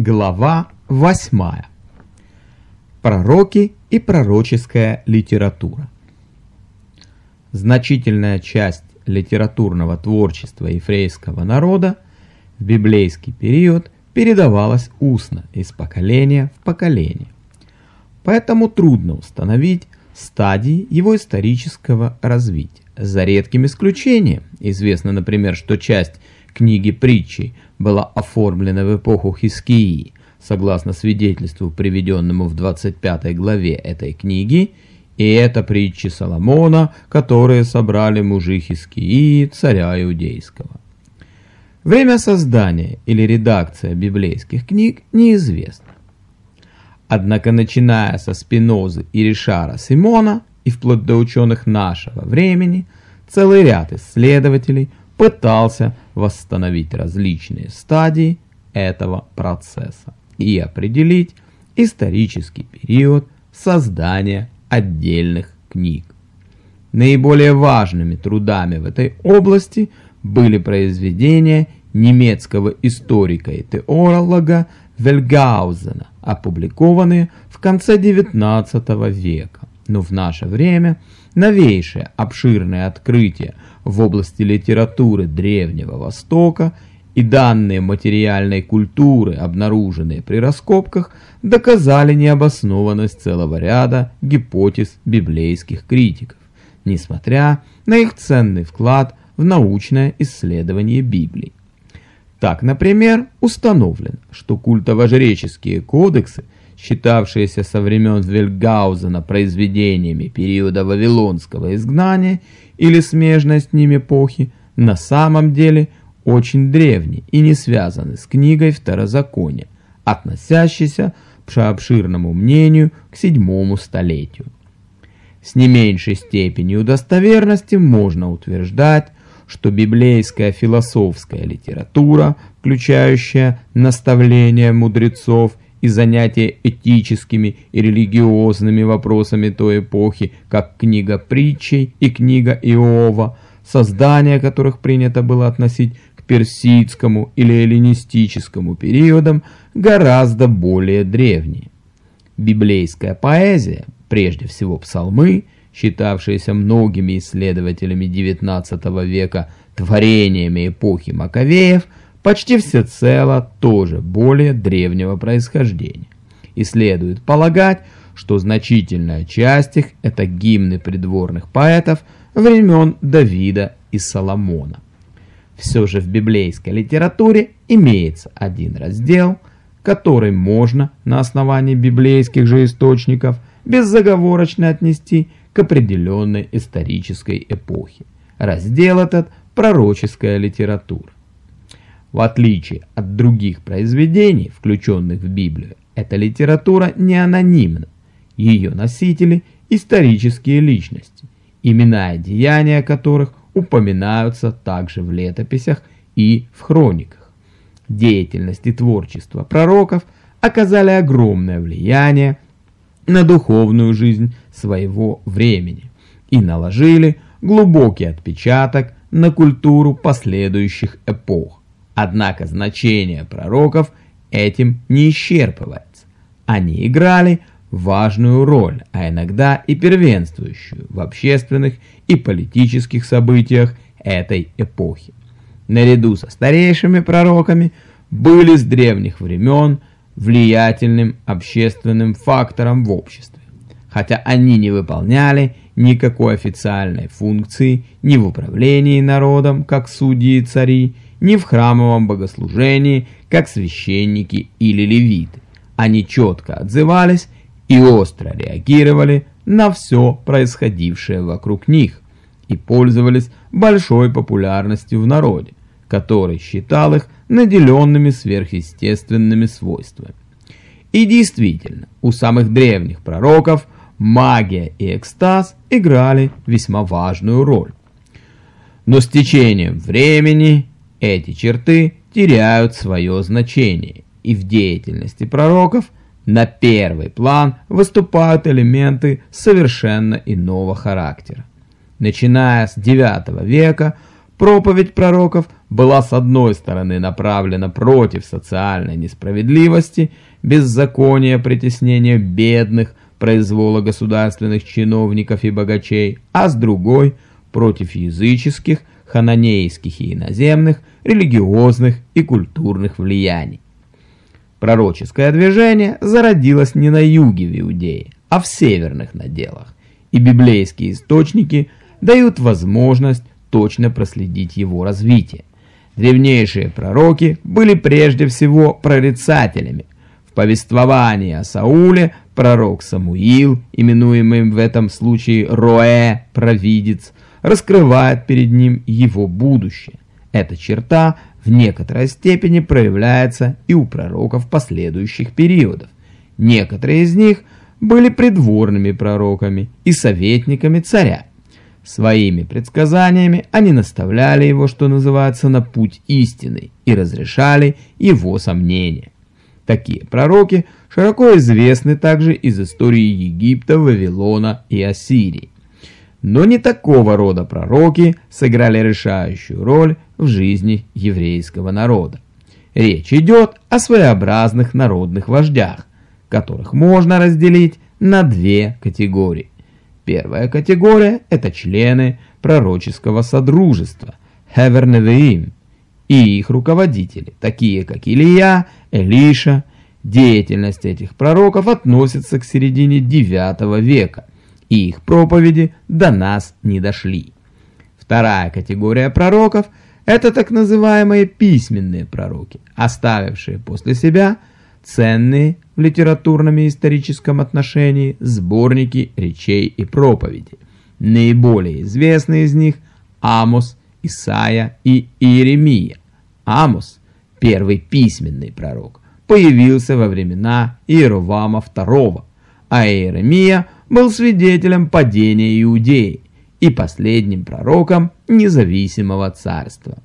Глава 8. Пророки и пророческая литература. Значительная часть литературного творчества еврейского народа в библейский период передавалась устно из поколения в поколение. Поэтому трудно установить стадии его исторического развития. За редким исключением, известно, например, что часть книги притчей была оформлена в эпоху Хискии, согласно свидетельству, приведенному в 25 главе этой книги, и это притчи Соломона, которые собрали мужи Хискии, царя Иудейского. Время создания или редакция библейских книг неизвестно. Однако, начиная со Спинозы и Ришара Симона и вплоть до ученых нашего времени, целый ряд исследователей пытался восстановить различные стадии этого процесса и определить исторический период создания отдельных книг. Наиболее важными трудами в этой области были произведения немецкого историка и теолога Вельгаузена, опубликованные в конце XIX века. Но в наше время новейшее обширное открытие в области литературы Древнего Востока и данные материальной культуры, обнаруженные при раскопках, доказали необоснованность целого ряда гипотез библейских критиков, несмотря на их ценный вклад в научное исследование Библии. Так, например, установлено, что культово-жреческие кодексы, считавшиеся со времен Вельгаузена произведениями периода Вавилонского изгнания или смежной с ним эпохи, на самом деле очень древние и не связаны с книгой Второзакония, относящейся, по обширному мнению, к седьмому столетию. С не меньшей степенью достоверности можно утверждать, что библейская философская литература, включающая наставления мудрецов и занятия этическими и религиозными вопросами той эпохи, как книга притчей и книга Иова, создание которых принято было относить к персидскому или эллинистическому периодам, гораздо более древние. Библейская поэзия, прежде всего псалмы, считавшиеся многими исследователями XIX века творениями эпохи Маковеев, почти всецело тоже более древнего происхождения. И следует полагать, что значительная часть их – это гимны придворных поэтов времен Давида и Соломона. Все же в библейской литературе имеется один раздел, который можно на основании библейских же источников беззаговорочно отнести к определенной исторической эпохе. Раздел этот – пророческая литература. В отличие от других произведений, включенных в Библию, эта литература не анонимна. Ее носители – исторические личности, имена и деяния которых упоминаются также в летописях и в хрониках. Деятельность и творчество пророков оказали огромное влияние на духовную жизнь своего времени и наложили глубокий отпечаток на культуру последующих эпох. Однако значение пророков этим не исчерпывается. Они играли важную роль, а иногда и первенствующую в общественных и политических событиях этой эпохи. Наряду со старейшими пророками были с древних времен влиятельным общественным фактором в обществе, хотя они не выполняли никакой официальной функции ни в управлении народом, как судьи и цари, ни в храмовом богослужении, как священники или левиты. Они четко отзывались и остро реагировали на все происходившее вокруг них и пользовались большой популярностью в народе, который считал их наделенными сверхъестественными свойствами. И действительно, у самых древних пророков магия и экстаз играли весьма важную роль. Но с течением времени эти черты теряют свое значение, и в деятельности пророков на первый план выступают элементы совершенно иного характера. Начиная с IX века Проповедь пророков была с одной стороны направлена против социальной несправедливости, беззакония, притеснения бедных, произвола государственных чиновников и богачей, а с другой – против языческих, хананейских и иноземных, религиозных и культурных влияний. Пророческое движение зародилось не на юге в Иудее, а в северных наделах, и библейские источники дают возможность точно проследить его развитие. Древнейшие пророки были прежде всего прорицателями. В повествовании о Сауле пророк Самуил, именуемый в этом случае Роэ, провидец, раскрывает перед ним его будущее. Эта черта в некоторой степени проявляется и у пророков последующих периодов. Некоторые из них были придворными пророками и советниками царя. Своими предсказаниями они наставляли его, что называется, на путь истины и разрешали его сомнения. Такие пророки широко известны также из истории Египта, Вавилона и Ассирии. Но не такого рода пророки сыграли решающую роль в жизни еврейского народа. Речь идет о своеобразных народных вождях, которых можно разделить на две категории. Первая категория – это члены пророческого содружества, Хеверневеим, и их руководители, такие как Илья, Элиша. Деятельность этих пророков относится к середине IX века, и их проповеди до нас не дошли. Вторая категория пророков – это так называемые письменные пророки, оставившие после себя ценные в литературном и историческом отношении сборники речей и проповедей. Наиболее известные из них Амос, Исаия и Иеремия. Амос, первый письменный пророк, появился во времена Иеровама II, а Иеремия был свидетелем падения Иудеи и последним пророком независимого царства.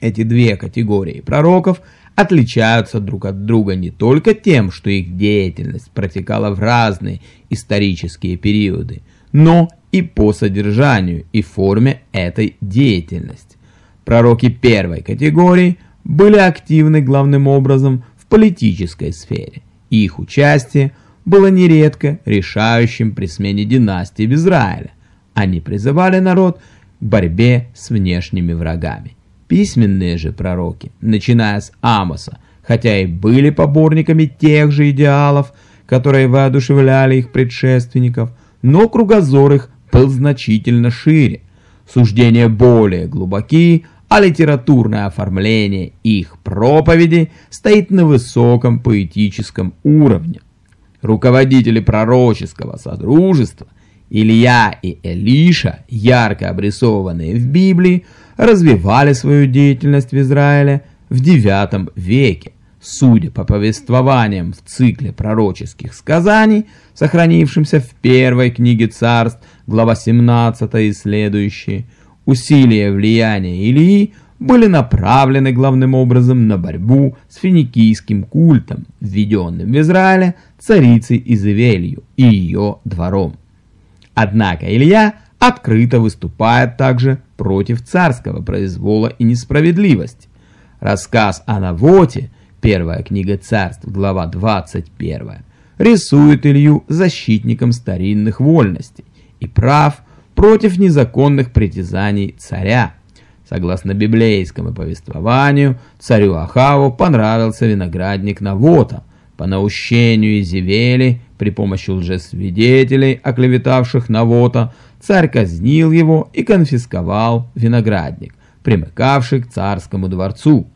Эти две категории пророков – отличаются друг от друга не только тем, что их деятельность протекала в разные исторические периоды, но и по содержанию и форме этой деятельности. Пророки первой категории были активны главным образом в политической сфере, их участие было нередко решающим при смене династии в Израиле. Они призывали народ к борьбе с внешними врагами. Письменные же пророки, начиная с Амоса, хотя и были поборниками тех же идеалов, которые воодушевляли их предшественников, но кругозор их был значительно шире, суждения более глубокие, а литературное оформление их проповеди стоит на высоком поэтическом уровне. Руководители пророческого содружества Илья и Элиша, ярко обрисованные в Библии, развивали свою деятельность в Израиле в IX веке. Судя по повествованиям в цикле пророческих сказаний, сохранившемся в первой книге царств, глава 17 и следующие, усилия влияния Илии были направлены главным образом на борьбу с финикийским культом, введенным в Израиле царицей Изавелью и ее двором. Однако Илья открыто выступает также против царского произвола и несправедливости. Рассказ о Навоте, первая книга царств, глава 21, рисует Илью защитником старинных вольностей и прав против незаконных притязаний царя. Согласно библейскому повествованию, царю Ахаву понравился виноградник Навота. По наущению Изевели, при помощи лжесвидетелей, оклеветавших Навота, царь казнил его и конфисковал виноградник, примыкавший к царскому дворцу.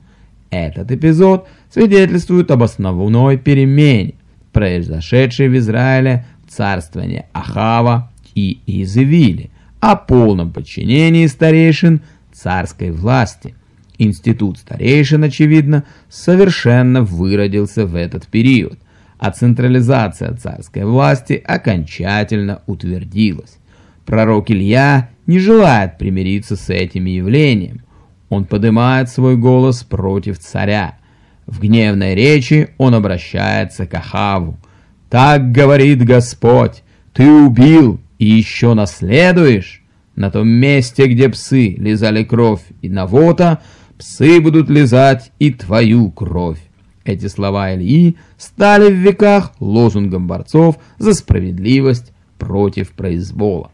Этот эпизод свидетельствует об основной перемене, произошедшей в Израиле в царствовании Ахава и Изевили, о полном подчинении старейшин царской власти. Институт старейшин, очевидно, совершенно выродился в этот период, а централизация царской власти окончательно утвердилась. Пророк Илья не желает примириться с этим явлением. Он поднимает свой голос против царя. В гневной речи он обращается к Ахаву. «Так говорит Господь, ты убил и еще наследуешь?» На том месте, где псы лизали кровь и навота, псы будут лизать и твою кровь. Эти слова Ильи стали в веках лозунгом борцов за справедливость против произвола.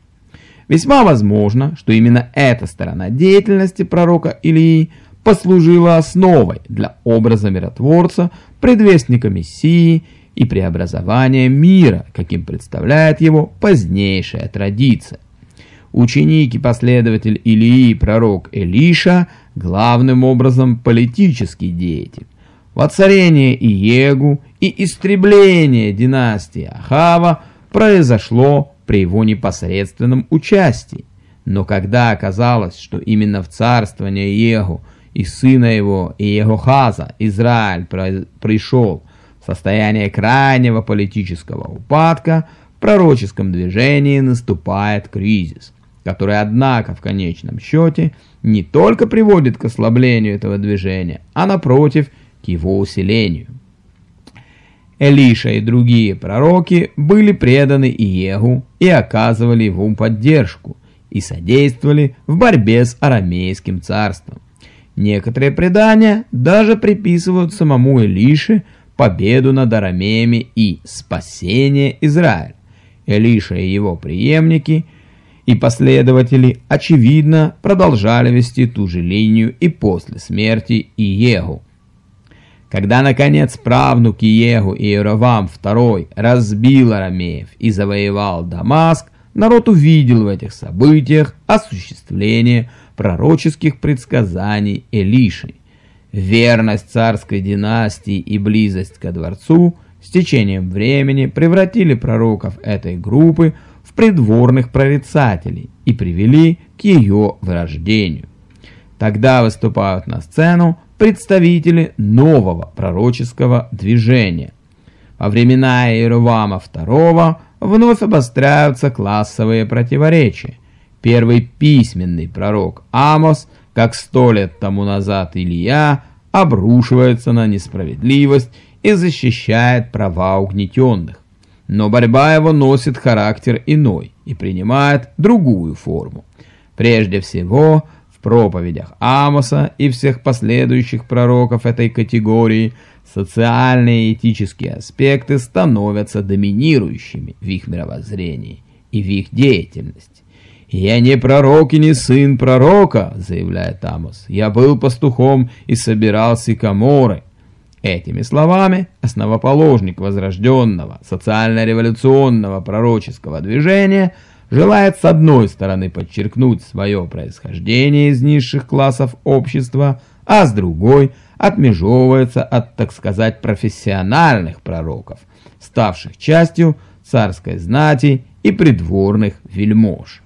Весьма возможно, что именно эта сторона деятельности пророка Илии послужила основой для образа миротворца, предвестника Мессии и преобразования мира, каким представляет его позднейшая традиция. Ученик и последователь Илии, пророк Элиша, главным образом политический деятель. Воцарение Иегу и истребление династии Ахава произошло при его непосредственном участии. Но когда оказалось, что именно в царствование Иегу и сына его Иегохаза Израиль пришел в состояние крайнего политического упадка, в пророческом движении наступает кризис, который, однако, в конечном счете не только приводит к ослаблению этого движения, а напротив, к его усилению. Элиша и другие пророки были преданы Иегу и оказывали ему поддержку и содействовали в борьбе с арамейским царством. Некоторые предания даже приписывают самому Элише победу над арамеями и спасение Израиля. Элиша и его преемники и последователи, очевидно, продолжали вести ту же линию и после смерти Иегу. Когда, наконец, правнук Иегу Иеровам II разбил арамеев и завоевал Дамаск, народ увидел в этих событиях осуществление пророческих предсказаний Элиши. Верность царской династии и близость ко дворцу с течением времени превратили пророков этой группы в придворных прорицателей и привели к ее вырождению. Тогда выступают на сцену представители нового пророческого движения. Во времена Иеровама II вновь обостряются классовые противоречия. Первый письменный пророк Амос, как сто лет тому назад Илья, обрушивается на несправедливость и защищает права угнетенных. Но борьба его носит характер иной и принимает другую форму. Прежде всего, в проповедях Амоса и всех последующих пророков этой категории социальные и этические аспекты становятся доминирующими в их мировоззрении и в их деятельности. «Я не пророк и не сын пророка», — заявляет Амос. «Я был пастухом и собирал сикаморы». Этими словами основоположник возрожденного социально-революционного пророческого движения желает с одной стороны подчеркнуть свое происхождение из низших классов общества, а с другой отмежевывается от, так сказать, профессиональных пророков, ставших частью царской знати и придворных вельмож.